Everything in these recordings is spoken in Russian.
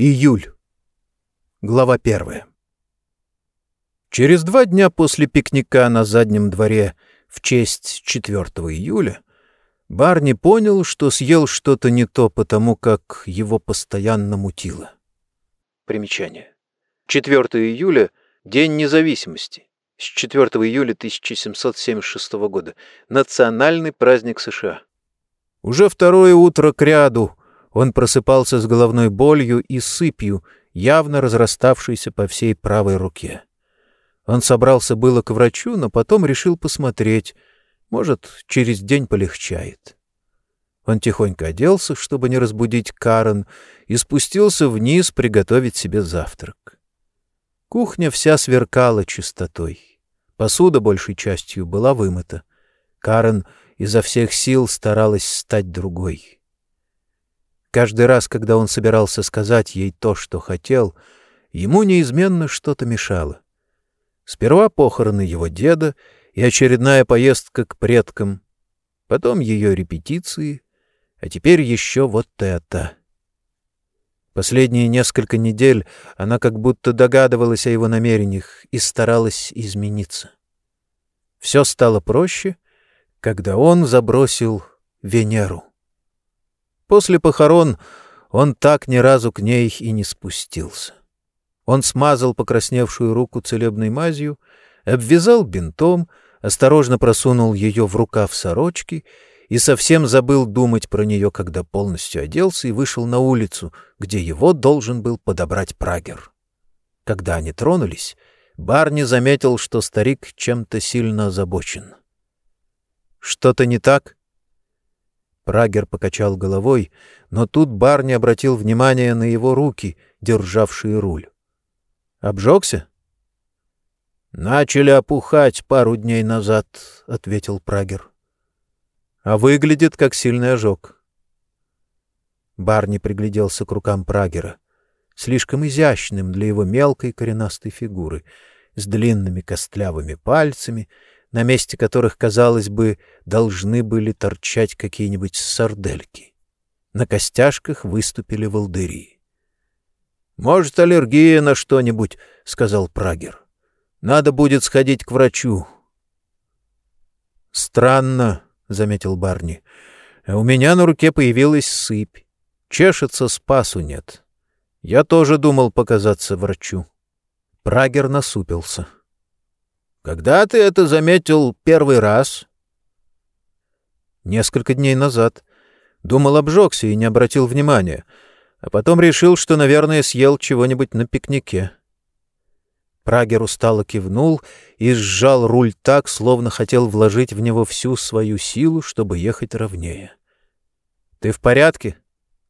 Июль. Глава первая. Через два дня после пикника на заднем дворе в честь 4 июля Барни понял, что съел что-то не то, потому как его постоянно мутило. Примечание. 4 июля — День независимости. С 4 июля 1776 года. Национальный праздник США. Уже второе утро кряду он просыпался с головной болью и сыпью, явно разраставшейся по всей правой руке. Он собрался было к врачу, но потом решил посмотреть. Может, через день полегчает. Он тихонько оделся, чтобы не разбудить Карен, и спустился вниз приготовить себе завтрак. Кухня вся сверкала чистотой. Посуда большей частью была вымыта. Карен изо всех сил старалась стать другой. Каждый раз, когда он собирался сказать ей то, что хотел, ему неизменно что-то мешало. Сперва похороны его деда и очередная поездка к предкам, потом ее репетиции, а теперь еще вот это. Последние несколько недель она как будто догадывалась о его намерениях и старалась измениться. Все стало проще, когда он забросил Венеру. После похорон он так ни разу к ней и не спустился. Он смазал покрасневшую руку целебной мазью, обвязал бинтом, осторожно просунул ее в рукав сорочки и совсем забыл думать про нее, когда полностью оделся и вышел на улицу, где его должен был подобрать Прагер. Когда они тронулись, Барни заметил, что старик чем-то сильно озабочен. «Что-то не так?» Прагер покачал головой, но тут Барни обратил внимание на его руки, державшие руль. «Обжегся?» «Начали опухать пару дней назад», — ответил Прагер. «А выглядит, как сильный ожог». Барни пригляделся к рукам Прагера, слишком изящным для его мелкой коренастой фигуры, с длинными костлявыми пальцами — на месте которых, казалось бы, должны были торчать какие-нибудь сардельки. На костяшках выступили волдыри. «Может, аллергия на что-нибудь», — сказал Прагер. «Надо будет сходить к врачу». «Странно», — заметил Барни. «У меня на руке появилась сыпь. Чешется, спасу нет. Я тоже думал показаться врачу». Прагер насупился. — когда ты это заметил первый раз? Несколько дней назад. Думал, обжегся и не обратил внимания, а потом решил, что, наверное, съел чего-нибудь на пикнике. Прагер устало кивнул и сжал руль так, словно хотел вложить в него всю свою силу, чтобы ехать ровнее. — Ты в порядке?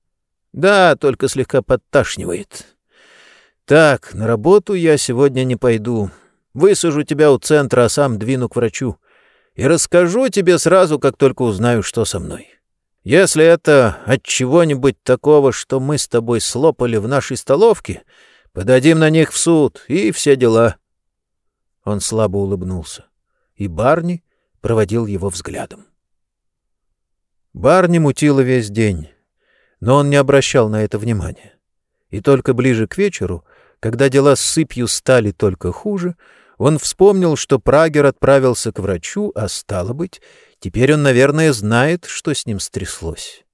— Да, только слегка подташнивает. — Так, на работу я сегодня не пойду. Высажу тебя у центра, а сам двину к врачу. И расскажу тебе сразу, как только узнаю, что со мной. Если это от чего-нибудь такого, что мы с тобой слопали в нашей столовке, подадим на них в суд и все дела». Он слабо улыбнулся, и Барни проводил его взглядом. Барни мутило весь день, но он не обращал на это внимания. И только ближе к вечеру, когда дела с сыпью стали только хуже, он вспомнил, что Прагер отправился к врачу, а стало быть, теперь он, наверное, знает, что с ним стряслось.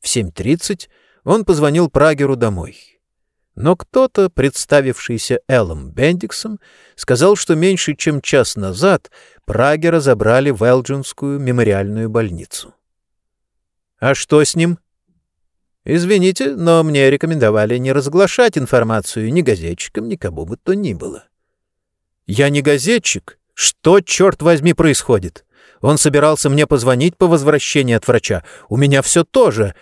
В 7.30 он позвонил Прагеру домой. Но кто-то, представившийся Эллом Бендиксом, сказал, что меньше чем час назад Прагера забрали в Элджинскую мемориальную больницу. «А что с ним?» «Извините, но мне рекомендовали не разглашать информацию ни газетчикам, ни кому бы то ни было». Я не газетчик. Что, черт возьми, происходит? Он собирался мне позвонить по возвращении от врача. У меня все тоже.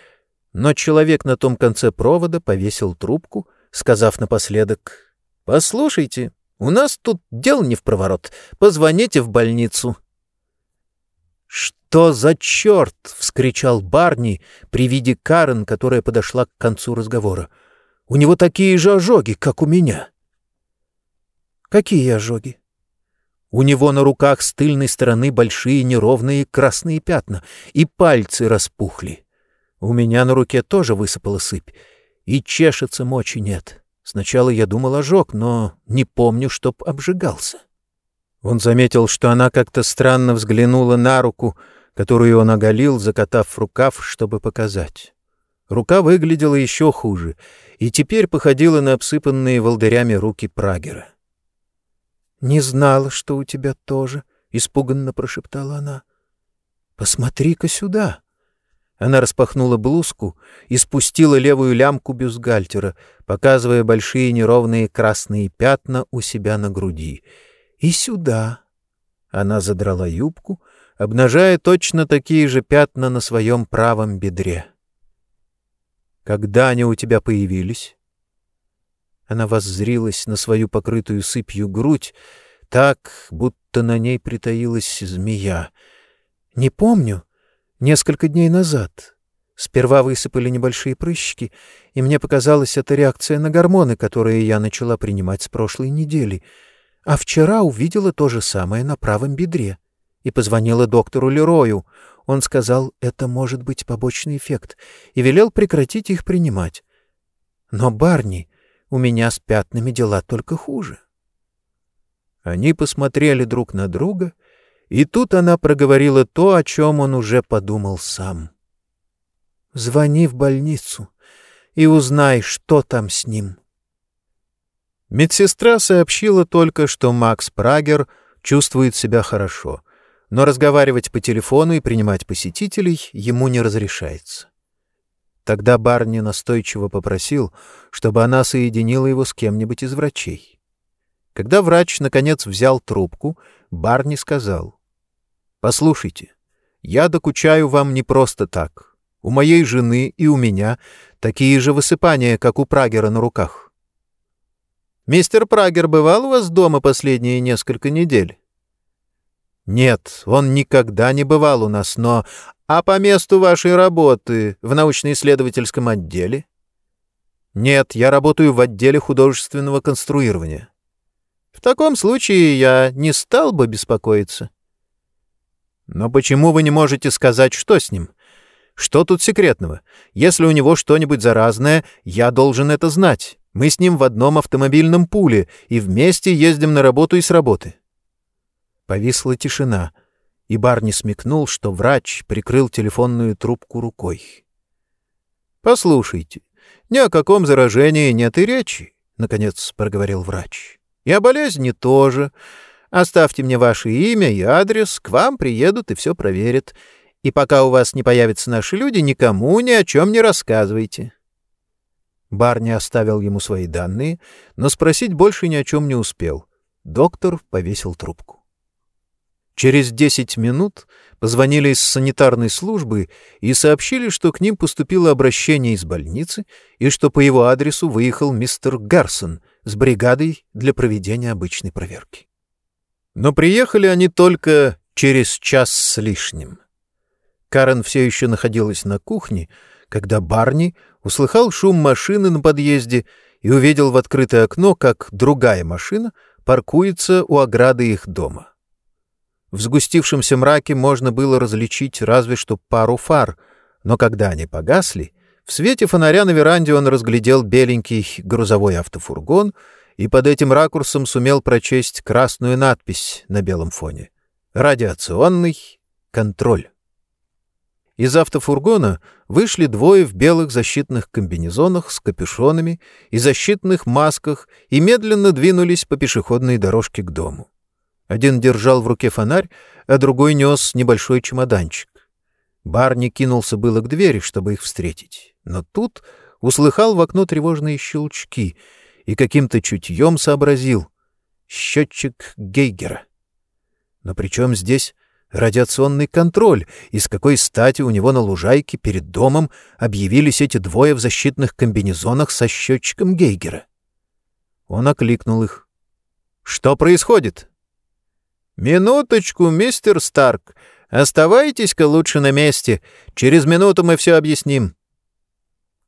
Но человек на том конце провода повесил трубку, сказав напоследок, «Послушайте, у нас тут дел не в проворот. Позвоните в больницу». «Что за черт?» — вскричал Барни при виде Карен, которая подошла к концу разговора. «У него такие же ожоги, как у меня». Какие ожоги? У него на руках с тыльной стороны большие неровные красные пятна, и пальцы распухли. У меня на руке тоже высыпала сыпь, и чешется мочи нет. Сначала я думал ожог, но не помню, чтоб обжигался. Он заметил, что она как-то странно взглянула на руку, которую он оголил, закатав рукав, чтобы показать. Рука выглядела еще хуже, и теперь походила на обсыпанные волдырями руки Прагера. — Не знала, что у тебя тоже, — испуганно прошептала она. — Посмотри-ка сюда. Она распахнула блузку и спустила левую лямку бюстгальтера, показывая большие неровные красные пятна у себя на груди. И сюда. Она задрала юбку, обнажая точно такие же пятна на своем правом бедре. Когда они у тебя появились? Она воззрилась на свою покрытую сыпью грудь, так, будто на ней притаилась змея. Не помню. Несколько дней назад. Сперва высыпали небольшие прыщики, и мне показалось, это реакция на гормоны, которые я начала принимать с прошлой недели. А вчера увидела то же самое на правом бедре и позвонила доктору Лерою. Он сказал, это может быть побочный эффект, и велел прекратить их принимать. Но, Барни, у меня с пятнами дела только хуже. Они посмотрели друг на друга, и тут она проговорила то, о чем он уже подумал сам. «Звони в больницу и узнай, что там с ним». Медсестра сообщила только, что Макс Прагер чувствует себя хорошо — но разговаривать по телефону и принимать посетителей ему не разрешается. Тогда Барни настойчиво попросил, чтобы она соединила его с кем-нибудь из врачей. Когда врач, наконец, взял трубку, Барни сказал, «Послушайте, я докучаю вам не просто так. У моей жены и у меня такие же высыпания, как у Прагера на руках». «Мистер Прагер бывал у вас дома последние несколько недель?» Нет, он никогда не бывал у нас, но... А по месту вашей работы в научно-исследовательском отделе? Нет, я работаю в отделе художественного конструирования. В таком случае я не стал бы беспокоиться. Но почему вы не можете сказать, что с ним? Что тут секретного? Если у него что-нибудь заразное, я должен это знать. Мы с ним в одном автомобильном пуле и вместе ездим на работу и с работы. Повисла тишина, и Барни смекнул, что врач прикрыл телефонную трубку рукой. — Послушайте, ни о каком заражении нет и речи, — наконец проговорил врач. — И о болезни тоже. Оставьте мне ваше имя и адрес, к вам приедут и все проверят. И пока у вас не появятся наши люди, никому ни о чем не рассказывайте. Барни оставил ему свои данные, но спросить больше ни о чем не успел. Доктор повесил трубку. Через десять минут позвонили из санитарной службы и сообщили, что к ним поступило обращение из больницы и что по его адресу выехал мистер Гарсон с бригадой для проведения обычной проверки. Но приехали они только через час с лишним. Карен все еще находилась на кухне, когда Барни услыхал шум машины на подъезде и увидел в открытое окно, как другая машина паркуется у ограды их дома. В сгустившемся мраке можно было различить разве что пару фар, но когда они погасли, в свете фонаря на веранде он разглядел беленький грузовой автофургон и под этим ракурсом сумел прочесть красную надпись на белом фоне. «Радиационный контроль». Из автофургона вышли двое в белых защитных комбинезонах с капюшонами и защитных масках и медленно двинулись по пешеходной дорожке к дому. Один держал в руке фонарь, а другой нес небольшой чемоданчик. Барни кинулся было к двери, чтобы их встретить, но тут услыхал в окно тревожные щелчки и каким-то чутьем сообразил — счетчик Гейгера. Но при чем здесь радиационный контроль, и с какой стати у него на лужайке перед домом объявились эти двое в защитных комбинезонах со счетчиком Гейгера? Он окликнул их. «Что происходит?» «Минуточку, мистер Старк. Оставайтесь-ка лучше на месте. Через минуту мы все объясним».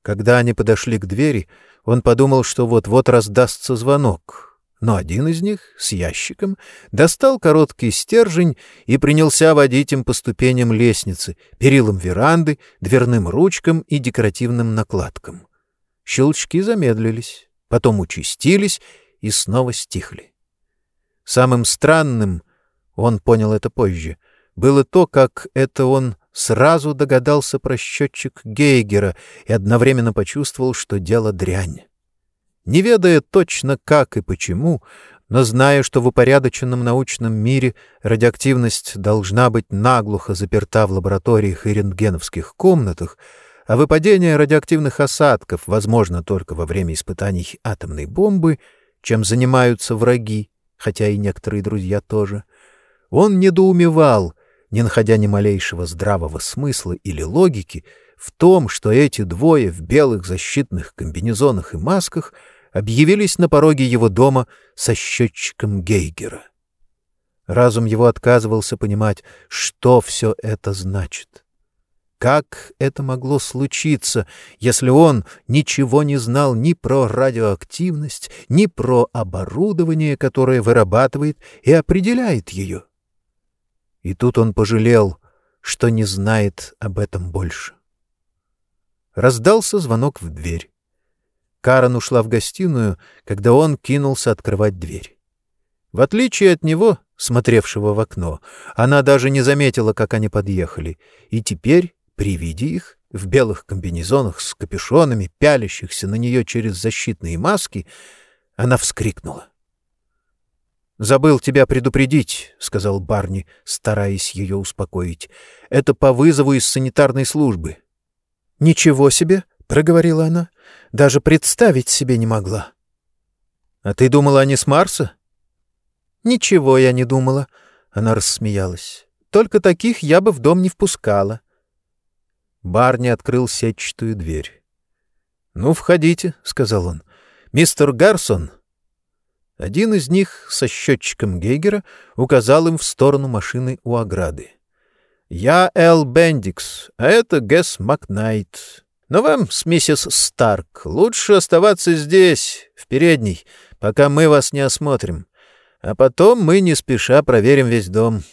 Когда они подошли к двери, он подумал, что вот-вот раздастся звонок. Но один из них, с ящиком, достал короткий стержень и принялся водить им по ступеням лестницы, перилам веранды, дверным ручкам и декоративным накладкам. Щелчки замедлились, потом участились и снова стихли. Самым странным, он понял это позже, было то, как это он сразу догадался про счетчик Гейгера и одновременно почувствовал, что дело дрянь. Не ведая точно как и почему, но зная, что в упорядоченном научном мире радиоактивность должна быть наглухо заперта в лабораториях и рентгеновских комнатах, а выпадение радиоактивных осадков возможно только во время испытаний атомной бомбы, чем занимаются враги, хотя и некоторые друзья тоже, он недоумевал, не находя ни малейшего здравого смысла или логики в том, что эти двое в белых защитных комбинезонах и масках — объявились на пороге его дома со счетчиком Гейгера. Разум его отказывался понимать, что все это значит. Как это могло случиться, если он ничего не знал ни про радиоактивность, ни про оборудование, которое вырабатывает и определяет ее? И тут он пожалел, что не знает об этом больше. Раздался звонок в дверь. Карен ушла в гостиную, когда он кинулся открывать дверь. В отличие от него, смотревшего в окно, она даже не заметила, как они подъехали, и теперь, при виде их, в белых комбинезонах с капюшонами, пялящихся на нее через защитные маски, она вскрикнула. «Забыл тебя предупредить», — сказал Барни, стараясь ее успокоить. «Это по вызову из санитарной службы». «Ничего себе!» — проговорила она. Даже представить себе не могла. — А ты думала, они с Марса? — Ничего я не думала, — она рассмеялась. — Только таких я бы в дом не впускала. Барни открыл сетчатую дверь. — Ну, входите, — сказал он. — Мистер Гарсон. Один из них со счетчиком Гейгера указал им в сторону машины у ограды. — Я Эл Бендикс, а это Гэс Макнайт. Но вам с миссис Старк лучше оставаться здесь, в передней, пока мы вас не осмотрим. А потом мы не спеша проверим весь дом.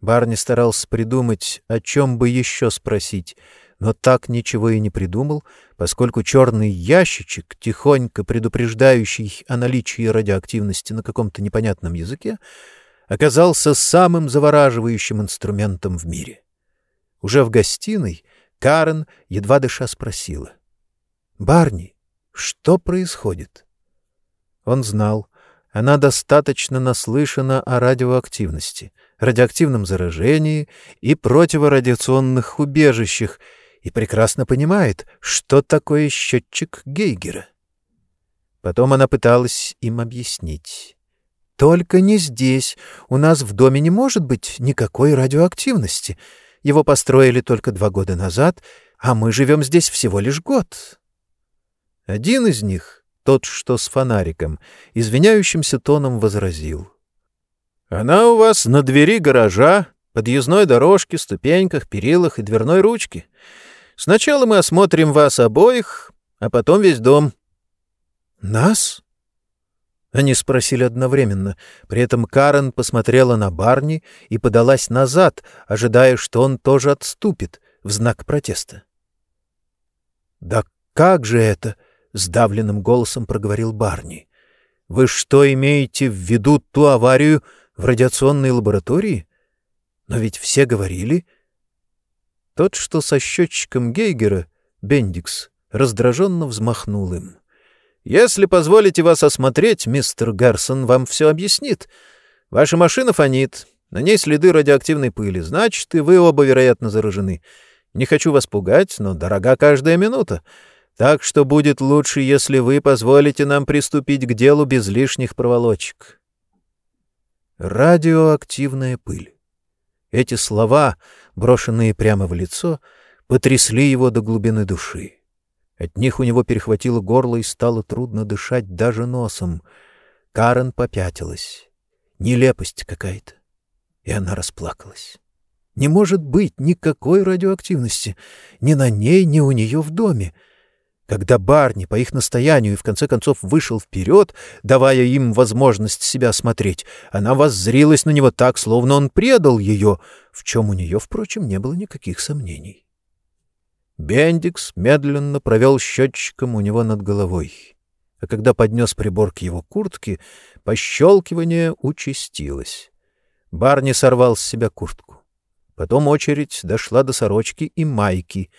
Барни старался придумать, о чем бы еще спросить, но так ничего и не придумал, поскольку черный ящичек, тихонько предупреждающий о наличии радиоактивности на каком-то непонятном языке, оказался самым завораживающим инструментом в мире. Уже в гостиной Карен, едва дыша, спросила. — Барни, что происходит? Он знал. Она достаточно наслышана о радиоактивности, радиоактивном заражении и противорадиационных убежищах и прекрасно понимает, что такое счетчик Гейгера. Потом она пыталась им объяснить. «Только не здесь. У нас в доме не может быть никакой радиоактивности. Его построили только два года назад, а мы живем здесь всего лишь год. Один из них, тот, что с фонариком, извиняющимся тоном возразил. «Она у вас на двери гаража, подъездной дорожке, ступеньках, перилах и дверной ручке. Сначала мы осмотрим вас обоих, а потом весь дом». «Нас?» Они спросили одновременно. При этом Карен посмотрела на Барни и подалась назад, ожидая, что он тоже отступит в знак протеста. «Да как же это?» — сдавленным голосом проговорил Барни. «Вы что имеете в виду ту аварию в радиационной лаборатории? Но ведь все говорили...» Тот, что со счетчиком Гейгера, Бендикс, раздраженно взмахнул им. Если позволите вас осмотреть, мистер Гарсон вам все объяснит. Ваша машина фонит, на ней следы радиоактивной пыли, значит, и вы оба, вероятно, заражены. Не хочу вас пугать, но дорога каждая минута. Так что будет лучше, если вы позволите нам приступить к делу без лишних проволочек. Радиоактивная пыль. Эти слова, брошенные прямо в лицо, потрясли его до глубины души. От них у него перехватило горло и стало трудно дышать даже носом. Карен попятилась. Нелепость какая-то. И она расплакалась. Не может быть никакой радиоактивности ни на ней, ни у нее в доме. Когда Барни по их настоянию и в конце концов вышел вперед, давая им возможность себя осмотреть, она воззрилась на него так, словно он предал ее, в чем у нее, впрочем, не было никаких сомнений. Бендикс медленно провел счетчиком у него над головой. А когда поднес прибор к его куртке, пощелкивание участилось. Барни сорвал с себя куртку. Потом очередь дошла до сорочки и майки,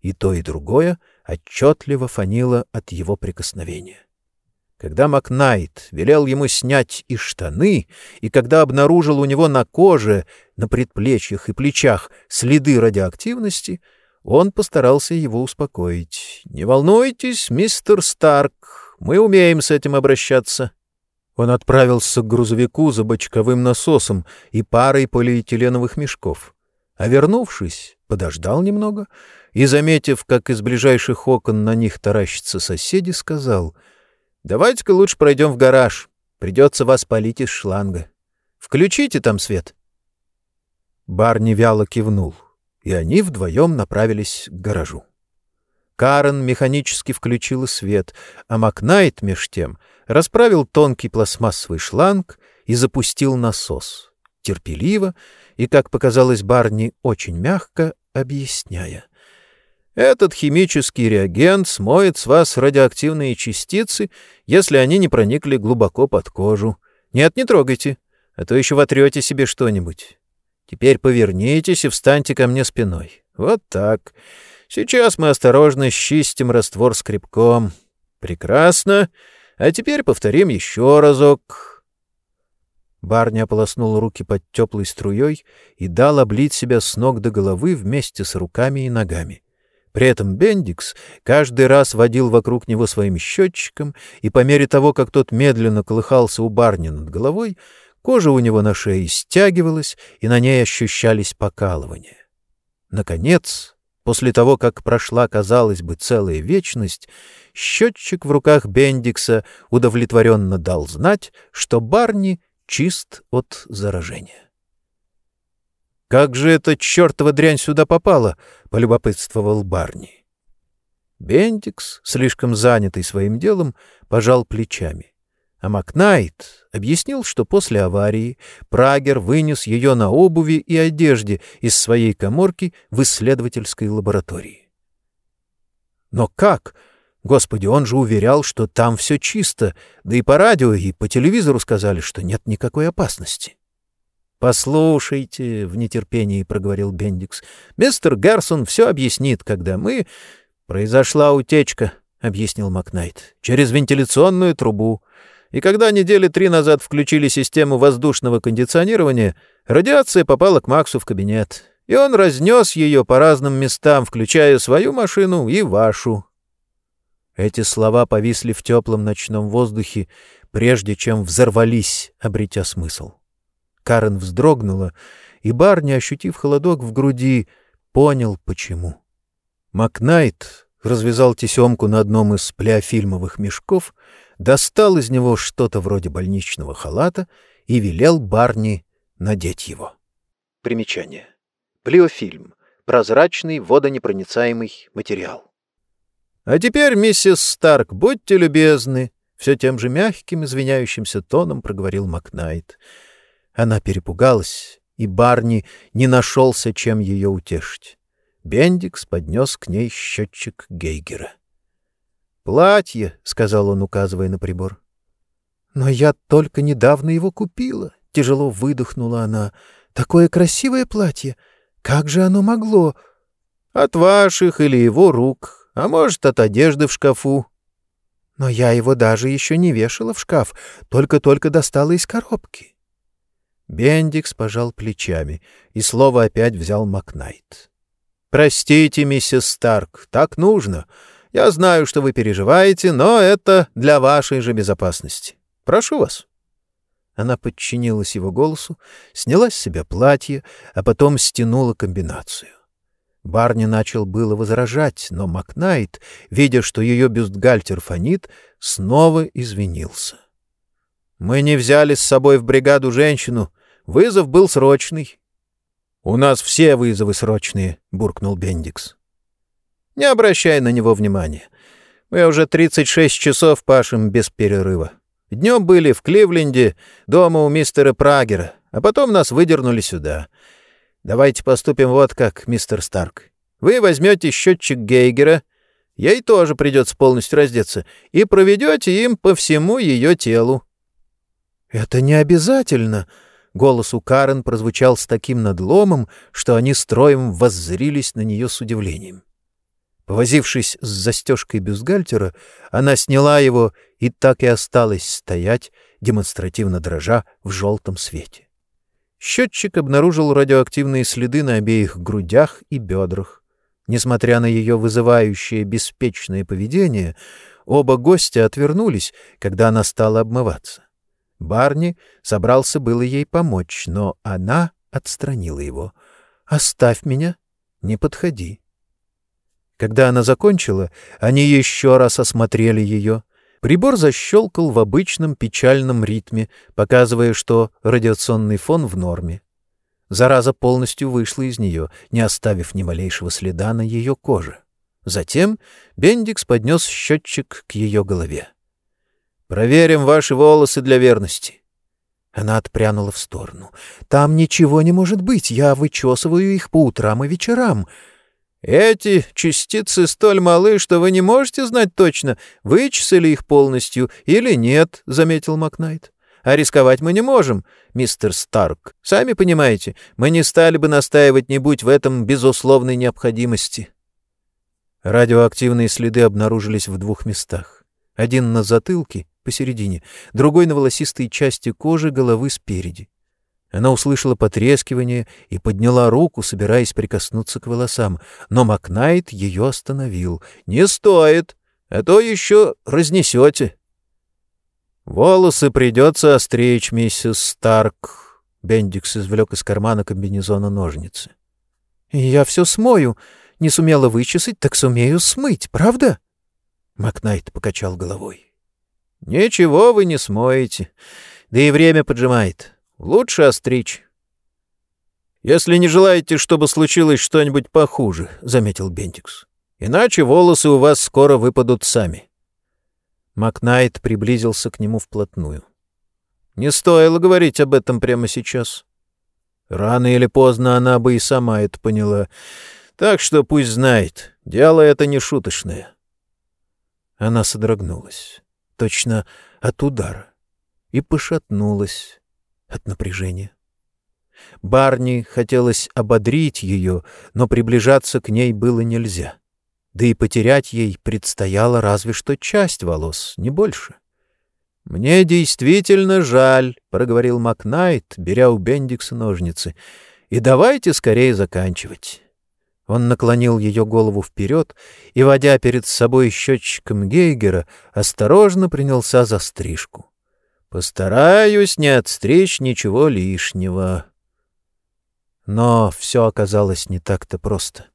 и то, и другое отчетливо фанило от его прикосновения. Когда Макнайт велел ему снять и штаны, и когда обнаружил у него на коже, на предплечьях и плечах следы радиоактивности, он постарался его успокоить. «Не волнуйтесь, мистер Старк, мы умеем с этим обращаться». Он отправился к грузовику за бочковым насосом и парой полиэтиленовых мешков. А вернувшись, подождал немного и, заметив, как из ближайших окон на них таращатся соседи, сказал — Давайте-ка лучше пройдем в гараж. Придется вас полить из шланга. Включите там свет. Барни вяло кивнул, и они вдвоем направились к гаражу. Карен механически включила свет, а Макнайт, меж тем, расправил тонкий пластмассовый шланг и запустил насос, терпеливо и, как показалось Барни, очень мягко объясняя. Этот химический реагент смоет с вас радиоактивные частицы, если они не проникли глубоко под кожу. Нет, не трогайте, а то еще вотрете себе что-нибудь. Теперь повернитесь и встаньте ко мне спиной. Вот так. Сейчас мы осторожно счистим раствор скребком. Прекрасно. А теперь повторим еще разок. Барни ополоснул руки под теплой струей и дал облить себя с ног до головы вместе с руками и ногами. При этом Бендикс каждый раз водил вокруг него своим счетчиком, и по мере того, как тот медленно колыхался у барни над головой, кожа у него на шее стягивалась, и на ней ощущались покалывания. Наконец, после того, как прошла, казалось бы, целая вечность, счетчик в руках Бендикса удовлетворенно дал знать, что Барни чист от заражения. «Как же эта чертова дрянь сюда попала?» — полюбопытствовал Барни. Бендикс, слишком занятый своим делом, пожал плечами. А Макнайт объяснил, что после аварии Прагер вынес ее на обуви и одежде из своей коморки в исследовательской лаборатории. «Но как?» Господи, он же уверял, что там все чисто, да и по радио, и по телевизору сказали, что нет никакой опасности. «Послушайте», — в нетерпении проговорил Бендикс, — «мистер Гарсон все объяснит, когда мы...» «Произошла утечка», — объяснил Макнайт, — «через вентиляционную трубу. И когда недели три назад включили систему воздушного кондиционирования, радиация попала к Максу в кабинет, и он разнес ее по разным местам, включая свою машину и вашу». Эти слова повисли в теплом ночном воздухе, прежде чем взорвались, обретя смысл. Карен вздрогнула, и Барни, ощутив холодок в груди, понял, почему. Макнайт развязал тесемку на одном из плеофильмовых мешков, достал из него что-то вроде больничного халата и велел Барни надеть его. Примечание. Плеофильм. Прозрачный водонепроницаемый материал. «А теперь, миссис Старк, будьте любезны», — все тем же мягким, извиняющимся тоном проговорил Макнайт. Она перепугалась, и Барни не нашелся, чем ее утешить. Бендикс поднес к ней счетчик Гейгера. «Платье», — сказал он, указывая на прибор. «Но я только недавно его купила», — тяжело выдохнула она. «Такое красивое платье! Как же оно могло?» «От ваших или его рук, а может, от одежды в шкафу». «Но я его даже еще не вешала в шкаф, только-только достала из коробки». Бендикс пожал плечами, и слово опять взял Макнайт. «Простите, миссис Старк, так нужно. Я знаю, что вы переживаете, но это для вашей же безопасности. Прошу вас». Она подчинилась его голосу, сняла с себя платье, а потом стянула комбинацию. Барни начал было возражать, но Макнайт, видя, что ее бюстгальтер фонит, снова извинился. «Мы не взяли с собой в бригаду женщину, Вызов был срочный. — У нас все вызовы срочные, — буркнул Бендикс. — Не обращай на него внимания. Мы уже 36 часов пашем без перерыва. Днем были в Кливленде, дома у мистера Прагера, а потом нас выдернули сюда. Давайте поступим вот как, мистер Старк. Вы возьмете счетчик Гейгера, ей тоже придется полностью раздеться, и проведете им по всему ее телу. — Это не обязательно. Голос у Карен прозвучал с таким надломом, что они строем воззрились на нее с удивлением. Повозившись с застежкой бюстгальтера, она сняла его и так и осталась стоять, демонстративно дрожа в желтом свете. Счетчик обнаружил радиоактивные следы на обеих грудях и бедрах. Несмотря на ее вызывающее беспечное поведение, оба гостя отвернулись, когда она стала обмываться. Барни собрался было ей помочь, но она отстранила его. «Оставь меня, не подходи». Когда она закончила, они еще раз осмотрели ее. Прибор защелкал в обычном печальном ритме, показывая, что радиационный фон в норме. Зараза полностью вышла из нее, не оставив ни малейшего следа на ее коже. Затем Бендикс поднес счетчик к ее голове. «Проверим ваши волосы для верности». Она отпрянула в сторону. «Там ничего не может быть. Я вычесываю их по утрам и вечерам. Эти частицы столь малы, что вы не можете знать точно, вычислили их полностью или нет, — заметил Макнайт. А рисковать мы не можем, мистер Старк. Сами понимаете, мы не стали бы настаивать, не будь в этом безусловной необходимости. Радиоактивные следы обнаружились в двух местах. Один на затылке, посередине, другой на волосистой части кожи головы спереди. Она услышала потрескивание и подняла руку, собираясь прикоснуться к волосам, но Макнайт ее остановил. «Не стоит, а то еще разнесете». «Волосы придется остричь, миссис Старк», — Бендикс извлек из кармана комбинезона ножницы. «Я все смою. Не сумела вычесать, так сумею смыть, правда?» Макнайт покачал головой. «Ничего вы не смоете, да и время поджимает. Лучше остричь. «Если не желаете, чтобы случилось что-нибудь похуже», — заметил Бентикс. «Иначе волосы у вас скоро выпадут сами». Макнайт приблизился к нему вплотную. «Не стоило говорить об этом прямо сейчас. Рано или поздно она бы и сама это поняла. Так что пусть знает, дело это не шуточное». Она содрогнулась, точно от удара, и пошатнулась от напряжения. Барни хотелось ободрить ее, но приближаться к ней было нельзя. Да и потерять ей предстояло разве что часть волос, не больше. «Мне действительно жаль», — проговорил Макнайт, беря у Бендикса ножницы. «И давайте скорее заканчивать». Он наклонил ее голову вперед и, водя перед собой счетчиком Гейгера, осторожно принялся за стрижку. Постараюсь не отстричь ничего лишнего. Но все оказалось не так-то просто.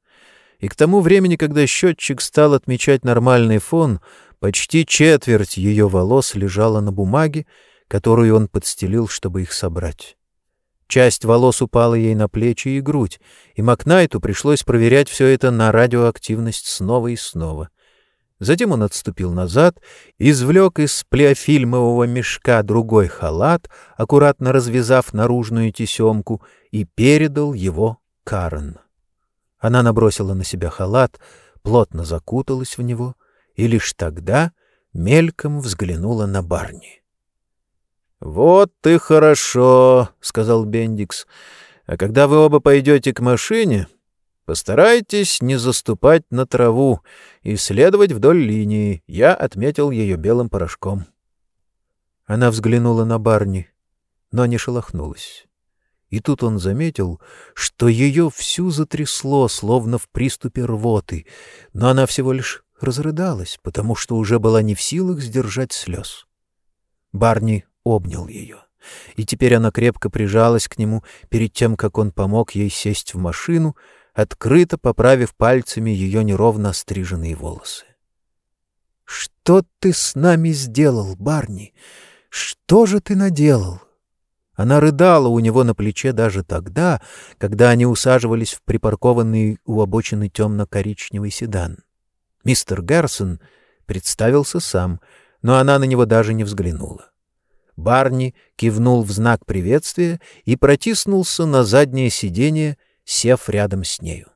И к тому времени, когда счетчик стал отмечать нормальный фон, почти четверть ее волос лежала на бумаге, которую он подстелил, чтобы их собрать. Часть волос упала ей на плечи и грудь, и Макнайту пришлось проверять все это на радиоактивность снова и снова. Затем он отступил назад, извлек из плеофильмового мешка другой халат, аккуратно развязав наружную тесемку, и передал его Карен. Она набросила на себя халат, плотно закуталась в него и лишь тогда мельком взглянула на Барни. — Вот ты хорошо, — сказал Бендикс. — А когда вы оба пойдете к машине, Постарайтесь не заступать на траву и следовать вдоль линии. Я отметил ее белым порошком. Она взглянула на Барни, но не шелохнулась. И тут он заметил, что ее всю затрясло, словно в приступе рвоты, но она всего лишь разрыдалась, потому что уже была не в силах сдержать слез. Барни обнял ее, и теперь она крепко прижалась к нему перед тем, как он помог ей сесть в машину, открыто поправив пальцами ее неровно стриженные волосы. «Что ты с нами сделал, Барни? Что же ты наделал?» Она рыдала у него на плече даже тогда, когда они усаживались в припаркованный у обочины темно-коричневый седан. Мистер Гарсон представился сам, но она на него даже не взглянула. Барни кивнул в знак приветствия и протиснулся на заднее сиденье, сев рядом с нею.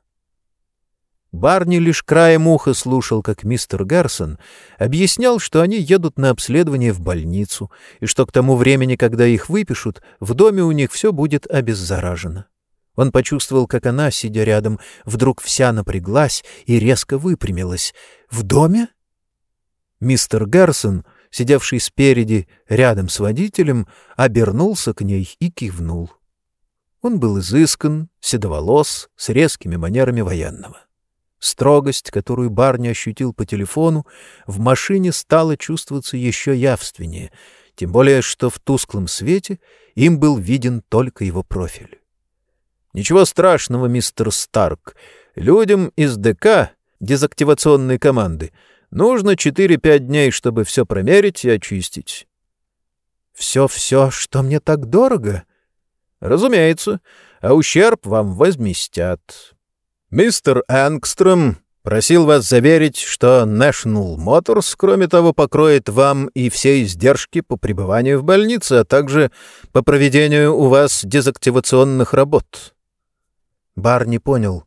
Барни лишь краем уха слушал, как мистер Гарсон объяснял, что они едут на обследование в больницу, и что к тому времени, когда их выпишут, в доме у них все будет обеззаражено. Он почувствовал, как она, сидя рядом, вдруг вся напряглась и резко выпрямилась. «В доме?» Мистер Гарсон, сидевший спереди, рядом с водителем, обернулся к ней и кивнул. Он был изыскан, седоволос, с резкими манерами военного. Строгость, которую Барни ощутил по телефону, в машине стала чувствоваться еще явственнее, тем более что в тусклом свете им был виден только его профиль. «Ничего страшного, мистер Старк. Людям из ДК, дезактивационной команды, нужно 4-5 дней, чтобы все промерить и очистить». «Все-все, что мне так дорого?» «Разумеется, а ущерб вам возместят». Мистер Энгстром просил вас заверить, что National Motors, кроме того, покроет вам и все издержки по пребыванию в больнице, а также по проведению у вас дезактивационных работ. Бар не понял.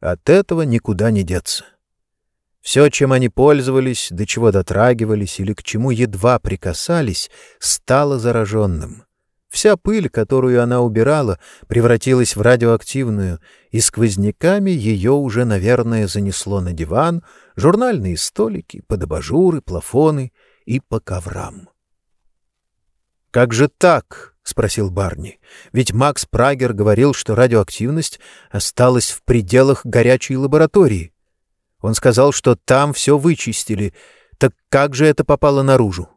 От этого никуда не деться. Все, чем они пользовались, до чего дотрагивались или к чему едва прикасались, стало зараженным. Вся пыль, которую она убирала, превратилась в радиоактивную, и сквозняками ее уже, наверное, занесло на диван, журнальные столики, под абажуры, плафоны и по коврам. «Как же так?» — спросил Барни. «Ведь Макс Прагер говорил, что радиоактивность осталась в пределах горячей лаборатории. Он сказал, что там все вычистили. Так как же это попало наружу?»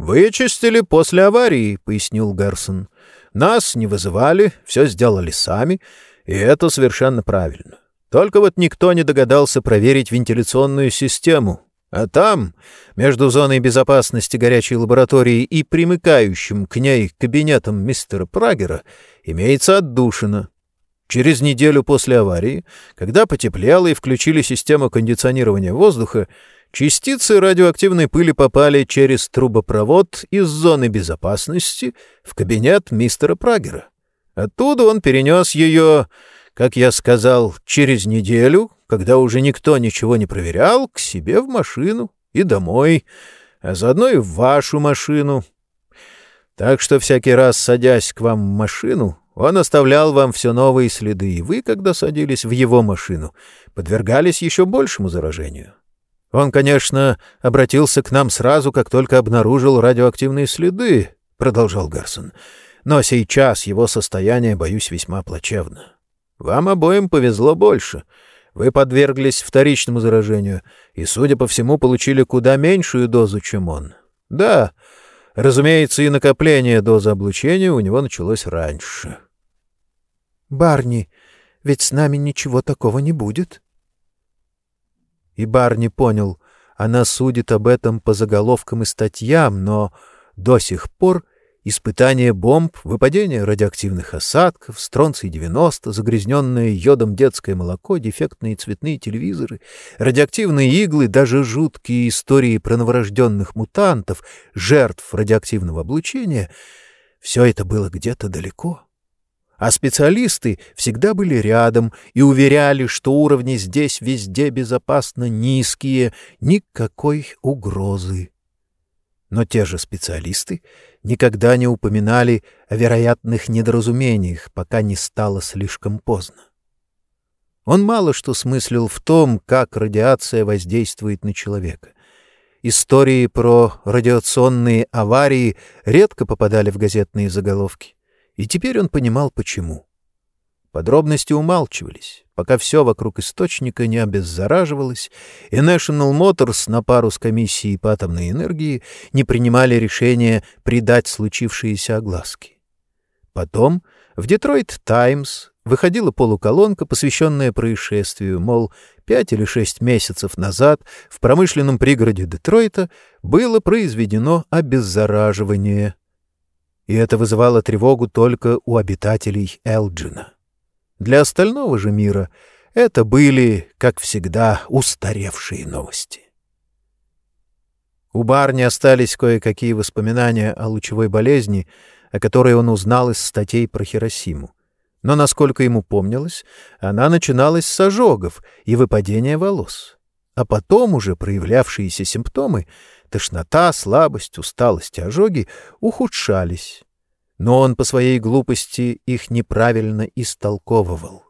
«Вычистили после аварии», — пояснил Гарсон. «Нас не вызывали, все сделали сами, и это совершенно правильно. Только вот никто не догадался проверить вентиляционную систему. А там, между зоной безопасности горячей лаборатории и примыкающим к ней кабинетом мистера Прагера, имеется отдушина. Через неделю после аварии, когда потеплело и включили систему кондиционирования воздуха, Частицы радиоактивной пыли попали через трубопровод из зоны безопасности в кабинет мистера Прагера. Оттуда он перенес ее, как я сказал, через неделю, когда уже никто ничего не проверял, к себе в машину и домой, а заодно и в вашу машину. Так что всякий раз, садясь к вам в машину, он оставлял вам все новые следы, и вы, когда садились в его машину, подвергались еще большему заражению. Он, конечно, обратился к нам сразу, как только обнаружил радиоактивные следы, — продолжал Гарсон. Но сейчас его состояние, боюсь, весьма плачевно. Вам обоим повезло больше. Вы подверглись вторичному заражению и, судя по всему, получили куда меньшую дозу, чем он. Да, разумеется, и накопление дозы облучения у него началось раньше. — Барни, ведь с нами ничего такого не будет? И Барни понял, она судит об этом по заголовкам и статьям, но до сих пор испытания бомб, выпадение радиоактивных осадков, стронций-90, загрязненное йодом детское молоко, дефектные цветные телевизоры, радиоактивные иглы, даже жуткие истории про новорожденных мутантов, жертв радиоактивного облучения — все это было где-то далеко а специалисты всегда были рядом и уверяли, что уровни здесь везде безопасно низкие, никакой угрозы. Но те же специалисты никогда не упоминали о вероятных недоразумениях, пока не стало слишком поздно. Он мало что смыслил в том, как радиация воздействует на человека. Истории про радиационные аварии редко попадали в газетные заголовки. И теперь он понимал, почему. Подробности умалчивались, пока все вокруг источника не обеззараживалось, и National Motors на пару с комиссией по атомной энергии не принимали решение придать случившиеся огласки. Потом в «Детройт Таймс» выходила полуколонка, посвященная происшествию, мол, пять или шесть месяцев назад в промышленном пригороде Детройта было произведено обеззараживание и это вызывало тревогу только у обитателей Элджина. Для остального же мира это были, как всегда, устаревшие новости. У Барни остались кое-какие воспоминания о лучевой болезни, о которой он узнал из статей про Хиросиму. Но, насколько ему помнилось, она начиналась с ожогов и выпадения волос, а потом уже проявлявшиеся симптомы — тошнота, слабость, усталость и ожоги — ухудшались. Но он по своей глупости их неправильно истолковывал.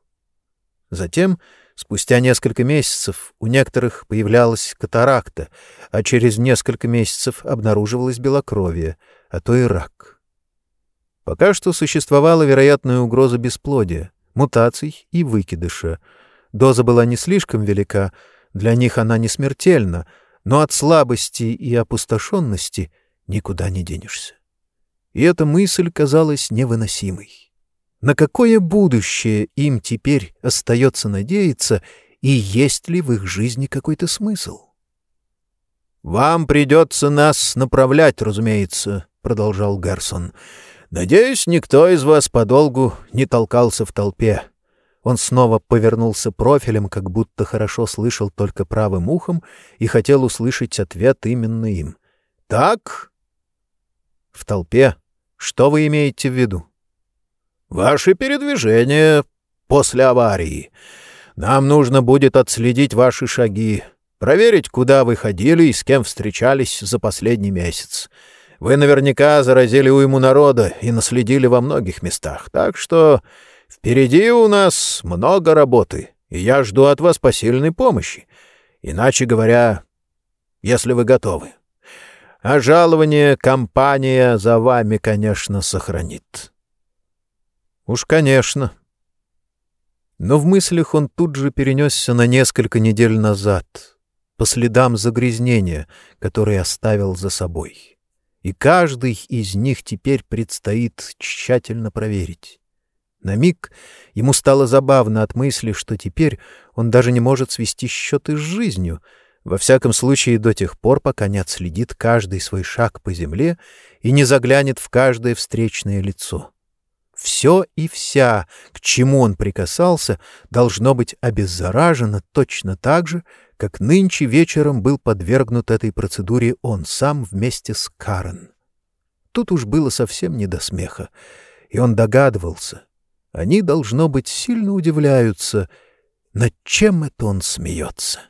Затем, спустя несколько месяцев, у некоторых появлялась катаракта, а через несколько месяцев обнаруживалось белокровие, а то и рак. Пока что существовала вероятная угроза бесплодия, мутаций и выкидыша. Доза была не слишком велика, для них она не смертельна, но от слабости и опустошенности никуда не денешься. И эта мысль казалась невыносимой. На какое будущее им теперь остается надеяться, и есть ли в их жизни какой-то смысл? — Вам придется нас направлять, разумеется, — продолжал Гарсон. Надеюсь, никто из вас подолгу не толкался в толпе. Он снова повернулся профилем, как будто хорошо слышал только правым ухом и хотел услышать ответ именно им. «Так?» «В толпе? Что вы имеете в виду?» «Ваши передвижения после аварии. Нам нужно будет отследить ваши шаги, проверить, куда вы ходили и с кем встречались за последний месяц. Вы наверняка заразили уйму народа и наследили во многих местах, так что впереди у нас много работы, и я жду от вас посильной помощи. Иначе говоря, если вы готовы. А жалование компания за вами, конечно, сохранит. Уж, конечно. Но в мыслях он тут же перенесся на несколько недель назад, по следам загрязнения, который оставил за собой и каждый из них теперь предстоит тщательно проверить. На миг ему стало забавно от мысли, что теперь он даже не может свести счеты с жизнью, во всяком случае до тех пор, пока не отследит каждый свой шаг по земле и не заглянет в каждое встречное лицо. Все и вся, к чему он прикасался, должно быть обеззаражено точно так же, как нынче вечером был подвергнут этой процедуре он сам вместе с Карен. Тут уж было совсем не до смеха, и он догадывался. Они, должно быть, сильно удивляются, над чем это он смеется.